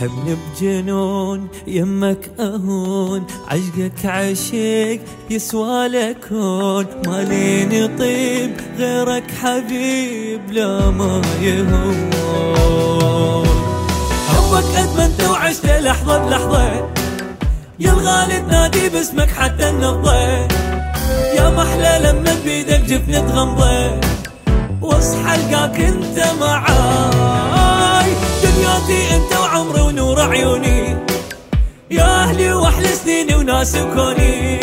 حبني بجنون يمك أهون عشقك عشق يسوى لكون. ماليني طيب غيرك حبيب لا ما يهون. حبك ادمنت وعشت لحظة بلحظة. يا الغالي تنادي باسمك حتى النبضة يا محلى لما بيدك جفني تغمضه واصحى القاك انت معاي عيوني. يا أهلي وأحلى سنيني وناس كوني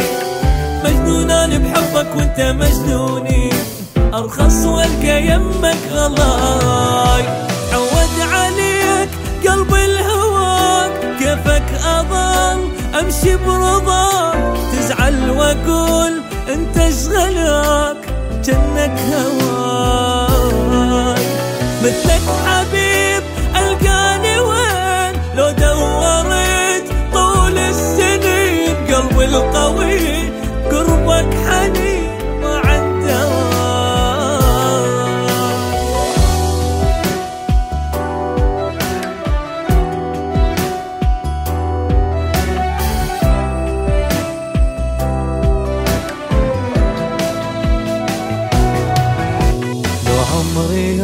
مجنون أنا بحبك وأنت مجنوني. أرخص وألقى يمك غلاي. عود عليك قلبي الهواك. كيفك أظل أمشي برضاك. تزعل وأقول أنت اشغلك جنك هواي مثلك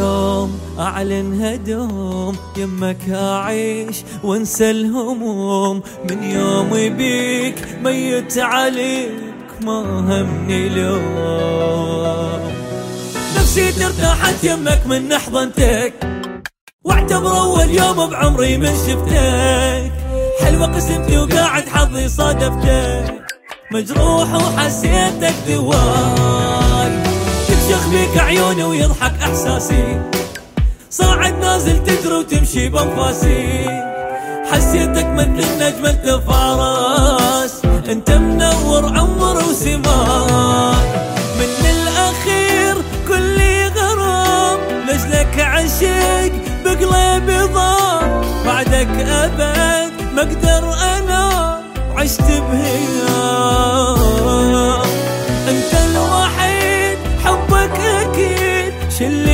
يوم أعلن هدوم يمك أعيش وأنسى الهموم. من يومي بيك ميت عليك. ما همني لوم نفسي ترتاحت يمك من حضنتك واعتبر أول يوم بعمري من شفتك. حلوة قسمتي وقاعد حظي صادفتك. مجروح وحسيتك دواي تكشخ بيك عيوني ويضحك إحساسي. صاعد نازل تجري وتمشي بأنفاسي. حسيتك مثل النجم انت فارس أنت منور عمر وثمار. من الأخير كلي غرام. لجلك عشق بقلبي ضام بعدك أبد ما أقدر أنا. عشت بهيام أنت الوحيد حبك أكيد. شل